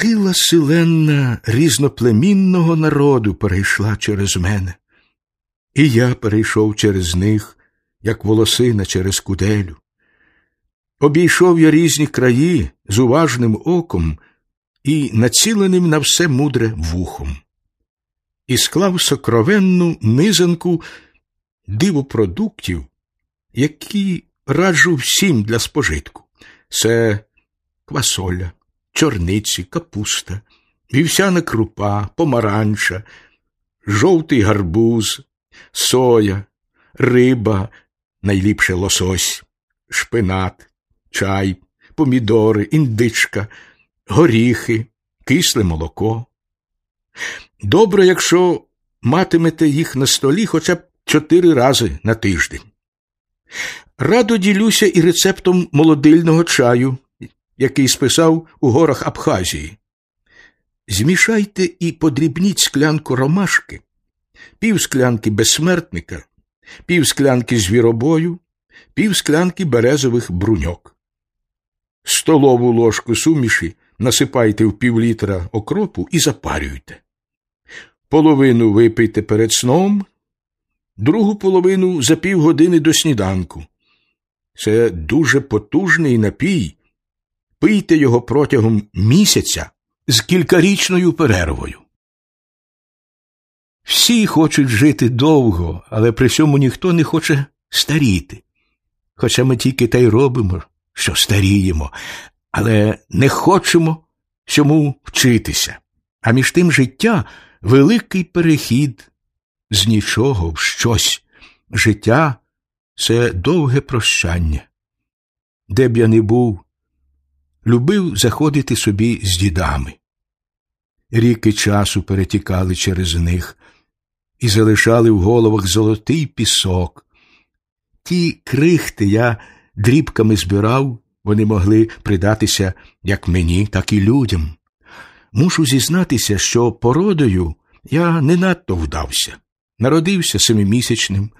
Сила силенна різноплемінного народу перейшла через мене, і я перейшов через них, як волосина через куделю. Обійшов я різні краї з уважним оком і націленим на все мудре вухом, і склав сокровенну низанку дивопродуктів, які раджу всім для спожитку. Це квасоля, чорниці, капуста, вівсяна крупа, помаранча, жовтий гарбуз, соя, риба, найліпше лосось, шпинат, чай, помідори, індичка, горіхи, кисле молоко. Добре, якщо матимете їх на столі хоча б чотири рази на тиждень. Радо ділюся і рецептом молодильного чаю, який списав у горах Абхазії. Змішайте і подрібніть склянку ромашки, пів склянки безсмертника, пів склянки звіробою, пів склянки березових бруньок. Столову ложку суміші насипайте в півлітра окропу і запарюйте. Половину випийте перед сном, другу половину за півгодини до сніданку. Це дуже потужний напій. Пийте його протягом місяця з кількарічною перервою. Всі хочуть жити довго, але при цьому ніхто не хоче старіти. Хоча ми тільки та й робимо, що старіємо, але не хочемо цьому вчитися. А між тим життя великий перехід з нічого в щось. Життя це довге прощання. Де б я не був, любив заходити собі з дідами. Ріки часу перетікали через них і залишали в головах золотий пісок. Ті крихти я дрібками збирав, вони могли придатися як мені, так і людям. Мушу зізнатися, що породою я не надто вдався. Народився семимісячним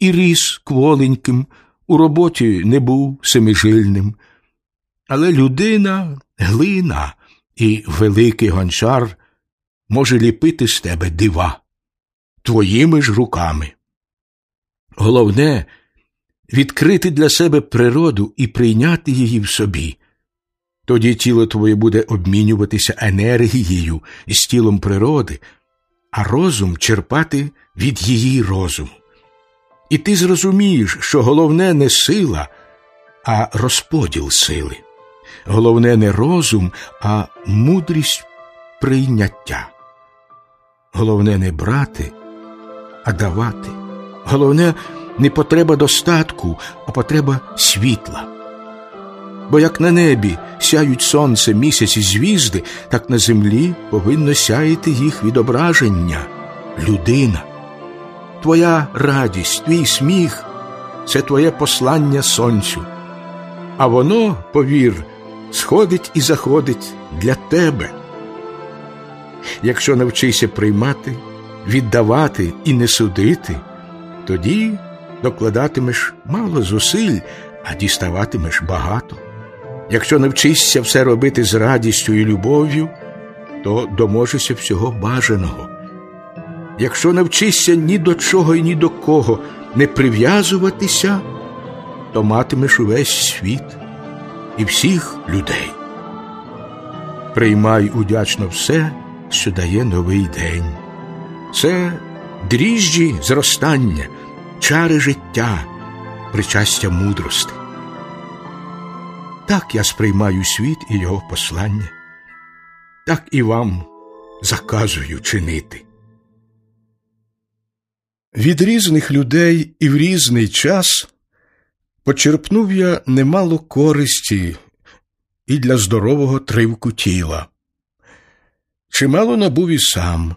і ріс кволеньким, у роботі не був семижильним. Але людина глина і великий гончар може ліпити з тебе дива твоїми ж руками. Головне відкрити для себе природу і прийняти її в собі. Тоді тіло твоє буде обмінюватися енергією з тілом природи, а розум черпати від її розуму. І ти зрозумієш, що головне не сила, а розподіл сили. Головне не розум, а мудрість прийняття. Головне не брати, а давати. Головне не потреба достатку, а потреба світла. Бо як на небі сяють сонце, місяць і звізди, так на землі повинно сяяти їх відображення людина. Твоя радість, твій сміх це твоє послання сонцю. А воно, повір, сходить і заходить для тебе. Якщо навчишся приймати, віддавати і не судити, тоді докладатимеш мало зусиль, а діставатимеш багато. Якщо навчишся все робити з радістю і любов'ю, то доможешся всього бажаного. Якщо навчишся ні до чого і ні до кого не прив'язуватися, то матимеш увесь світ і всіх людей. Приймай удячно все, що дає новий день. Це дріжджі зростання, чари життя, причастя мудрости. Так я сприймаю світ і його послання, так і вам заказую чинити. Від різних людей і в різний час почерпнув я немало користі і для здорового тривку тіла. Чимало набув і сам,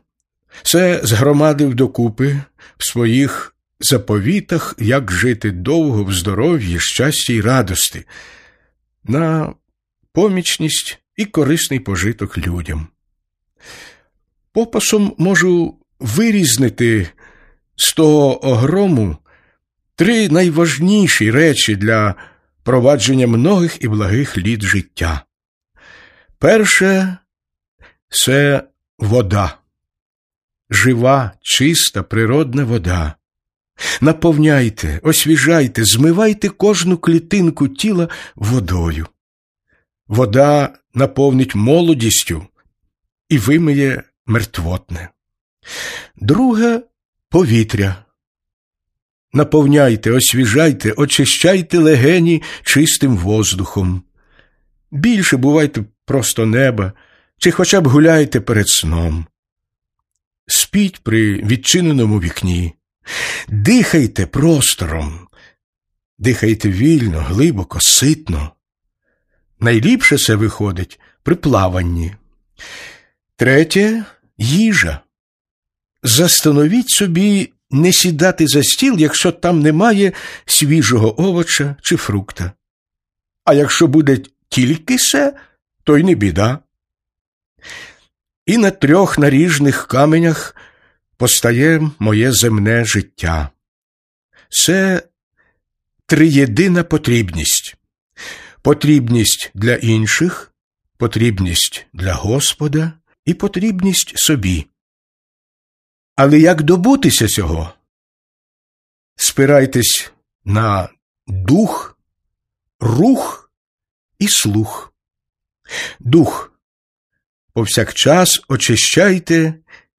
це згромадив докупи в своїх заповітах, як жити довго в здоров'ї, щасті й радости, на помічність і корисний пожиток людям. Попасом можу вирізнити з того огрому три найважніші речі для провадження многих і благих літ життя. Перше Це вода, жива, чиста, природна вода. Наповняйте, освіжайте, змивайте кожну клітинку тіла водою. Вода наповнить молодістю і вимиє мертвотне. Друге повітря. Наповняйте, освіжайте, очищайте легені чистим воздухом. Більше бувайте просто неба, чи хоча б гуляйте перед сном. Спіть при відчиненому вікні, дихайте простором, дихайте вільно, глибоко, ситно. Найліпше це виходить при плаванні. Третє їжа. Застановіть собі не сідати за стіл, якщо там немає свіжого овоча чи фрукта. А якщо буде тільки се, то й не біда. І на трьох наріжних каменях постає моє земне життя. Це триєдина потрібність потрібність для інших, потрібність для Господа і потрібність собі. Але як добутися цього? Спирайтесь на дух, рух і слух. Дух. Повсякчас очищайте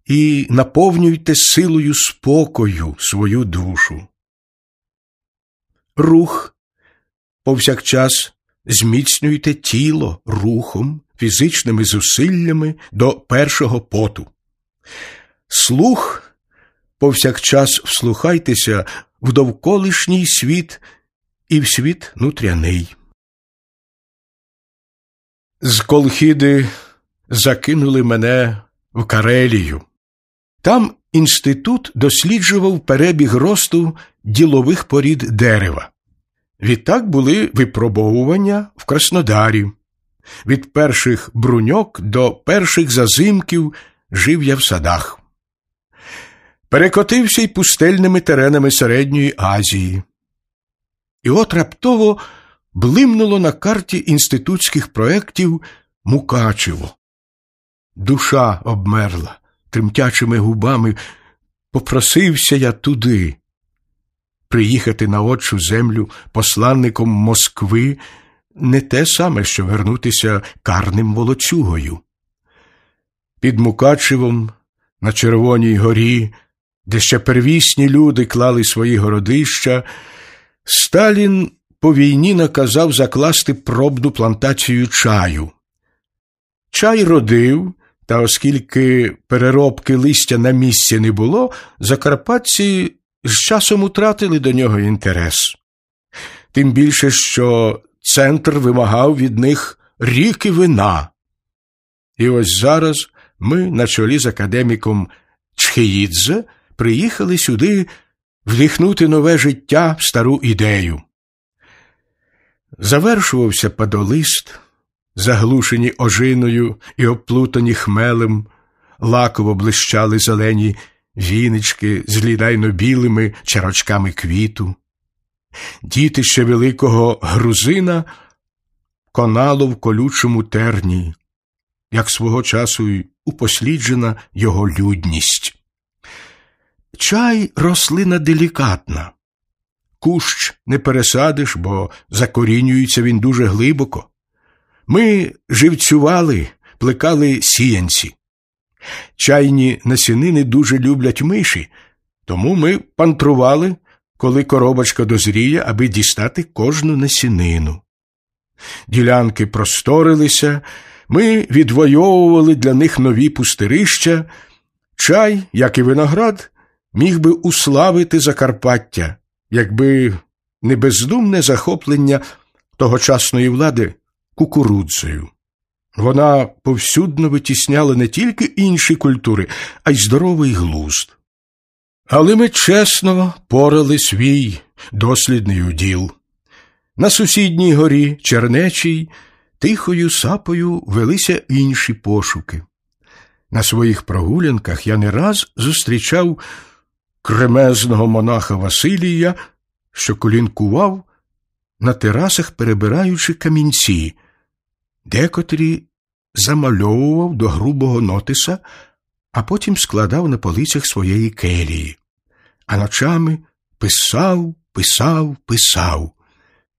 і наповнюйте силою спокою свою душу. Рух. Повсякчас зміцнюйте тіло рухом, фізичними зусиллями до першого поту. Слух повсякчас вслухайтеся в довколишній світ і в світ нутряний. З Колхіди закинули мене в Карелію. Там інститут досліджував перебіг росту ділових порід дерева. Відтак були випробовування в Краснодарі. Від перших бруньок до перших зазимків жив я в садах. Перекотився й пустельними теренами Середньої Азії. І от раптово блимнуло на карті інститутських проєктів Мукачево. Душа обмерла тремтячими губами. Попросився я туди. Приїхати на отчу землю посланником Москви не те саме, що вернутися карним волочугою. Під Мукачевом на Червоній горі, де ще первісні люди клали свої городища, Сталін по війні наказав закласти пробну плантацію чаю. Чай родив, та оскільки переробки листя на місці не було, закарпатці з часом утратили до нього інтерес. Тим більше, що центр вимагав від них ріки вина. І ось зараз ми на чолі з академіком Чхеїдзе приїхали сюди вдихнути нове життя в стару ідею. Завершувався падолист, заглушені ожиною і оплутані хмелем, лаково блищали зелені вінички з лінайно білими чарочками квіту. Дітище великого грузина конало в колючому терні, як свого часу й упосліджена його людність. Чай рослина делікатна. Кущ не пересадиш, бо закорінюється він дуже глибоко. Ми живцювали, плекали сіянці. Чайні насінини дуже люблять миші, тому ми пантрували, коли коробочка дозріє, аби дістати кожну насінину. Ділянки просторилися, ми відвоювали для них нові пустирища. Чай, як і виноград, міг би уславити Закарпаття, якби не бездумне захоплення тогочасної влади кукурудзою. Вона повсюдно витісняла не тільки інші культури, а й здоровий глузд. Але ми чесно порали свій дослідний уділ. На сусідній горі Чернечій тихою сапою велися інші пошуки. На своїх прогулянках я не раз зустрічав кремезного монаха Василія, що колінкував на терасах, перебираючи камінці, декотрі замальовував до грубого нотиса, а потім складав на полицях своєї келії, а ночами писав, писав, писав.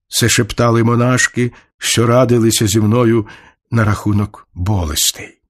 Це шептали монашки, що радилися зі мною на рахунок болестей.